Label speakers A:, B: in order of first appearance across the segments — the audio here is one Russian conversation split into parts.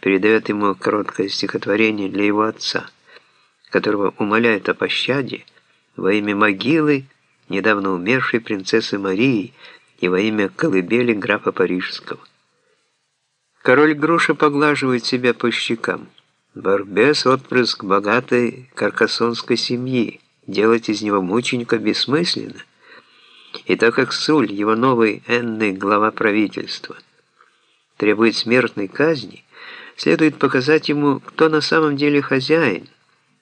A: передает ему короткое стихотворение для его отца, которого умоляет о пощаде во имя могилы недавно умершей принцессы Марии и во имя колыбели графа Парижского. Король Груша поглаживает себя по щекам. Барбес – отпрыск богатой каркасонской семьи. Делать из него мученика бессмысленно. И так как Суль, его новый энный глава правительства, требует смертной казни, следует показать ему, кто на самом деле хозяин,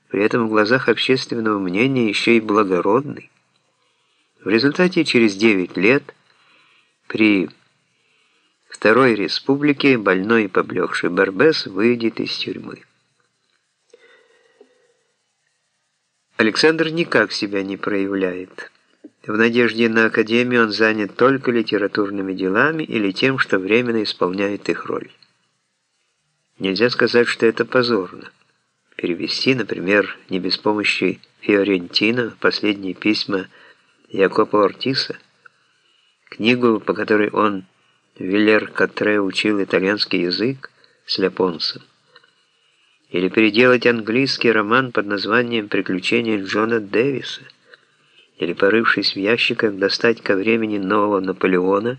A: при этом в глазах общественного мнения еще и благородный. В результате через 9 лет при Второй республике больной и поблекший Барбес выйдет из тюрьмы. Александр никак себя не проявляет. В надежде на Академию он занят только литературными делами или тем, что временно исполняет их роль. Нельзя сказать, что это позорно. Перевести, например, не без помощи Фиорентино последние письма Якопа Ортиса, книгу, по которой он Виллер Катре учил итальянский язык с Ляпонсом. Или переделать английский роман под названием «Приключения Джона Дэвиса». Или, порывшись в ящиках, достать ко времени нового Наполеона,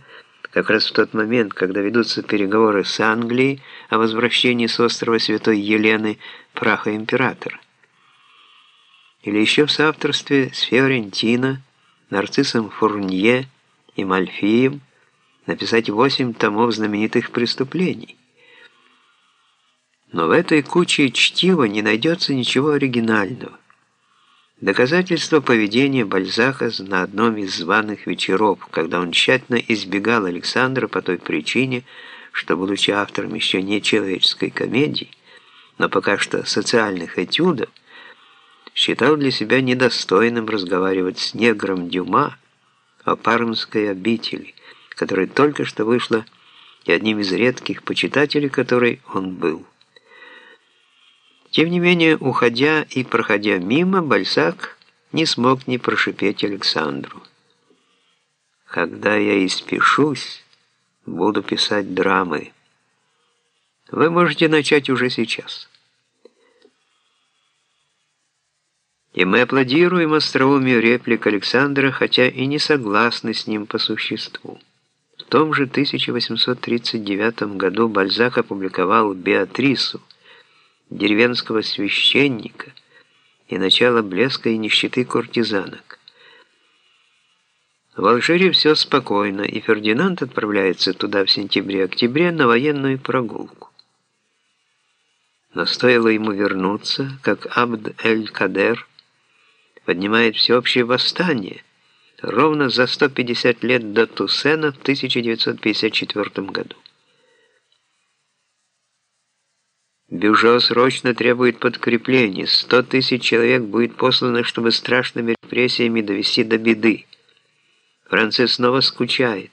A: как раз в тот момент, когда ведутся переговоры с Англией о возвращении с острова Святой Елены праха императора. Или еще в соавторстве с Фиорентино, Нарциссом Фурнье и Мальфием, написать восемь томов знаменитых преступлений. Но в этой куче чтива не найдется ничего оригинального. Доказательство поведения Бальзака на одном из званых вечеров, когда он тщательно избегал Александра по той причине, что, будучи автором еще не человеческой комедии, но пока что социальных этюдов, считал для себя недостойным разговаривать с негром Дюма о пармской обители, которая только что вышла, и одним из редких почитателей которой он был. Тем не менее, уходя и проходя мимо, Бальзак не смог не прошипеть Александру. «Когда я испишусь, буду писать драмы. Вы можете начать уже сейчас». И мы аплодируем остроумию реплик Александра, хотя и не согласны с ним по существу. В том же 1839 году Бальзак опубликовал «Беатрису», деревенского священника и начало блеска и нищеты куртизанок. В Алжире все спокойно, и Фердинанд отправляется туда в сентябре-октябре на военную прогулку. Но стоило ему вернуться, как Абд-эль-Кадер поднимает всеобщее восстание – ровно за 150 лет до Туссена в 1954 году. Бюжо срочно требует подкреплений. 100 тысяч человек будет послано, чтобы страшными репрессиями довести до беды. Франция снова скучает,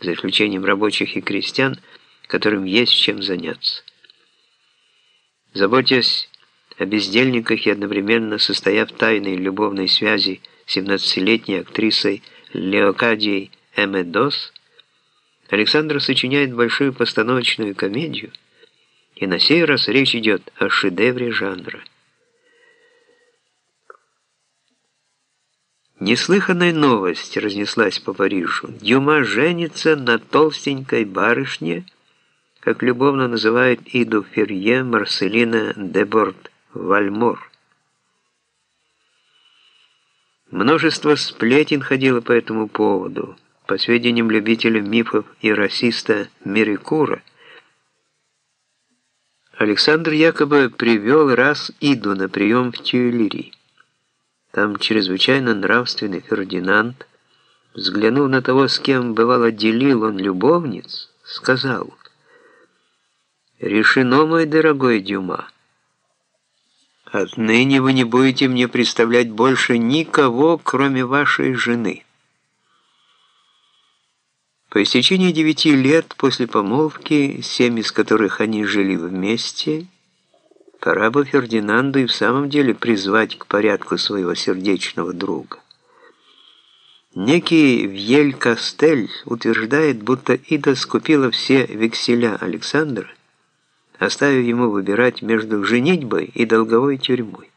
A: за исключением рабочих и крестьян, которым есть чем заняться. Заботясь о бездельниках и одновременно состояв тайной любовной связи 17-летней актрисой Леокадией Эмедос, Александр сочиняет большую постановочную комедию, и на сей раз речь идет о шедевре жанра. Неслыханная новость разнеслась по Парижу. Дюма женится на толстенькой барышне, как любовно называет Иду Ферье Марселина де Борт Вальмор. Множество сплетен ходило по этому поводу. По сведениям любителей мифов и расиста Мерикура, Александр якобы привел раз Иду на прием в Тюильри. Там чрезвычайно нравственный Фердинанд, взглянув на того, с кем бывало делил он любовниц, сказал «Решено, мой дорогой Дюма». Отныне вы не будете мне представлять больше никого, кроме вашей жены. По истечении девяти лет после помолвки, семь из которых они жили вместе, пора бы Фердинанду и в самом деле призвать к порядку своего сердечного друга. Некий Вьель Кастель утверждает, будто Ида скупила все векселя Александра, оставив ему выбирать между женитьбой и долговой тюрьмой.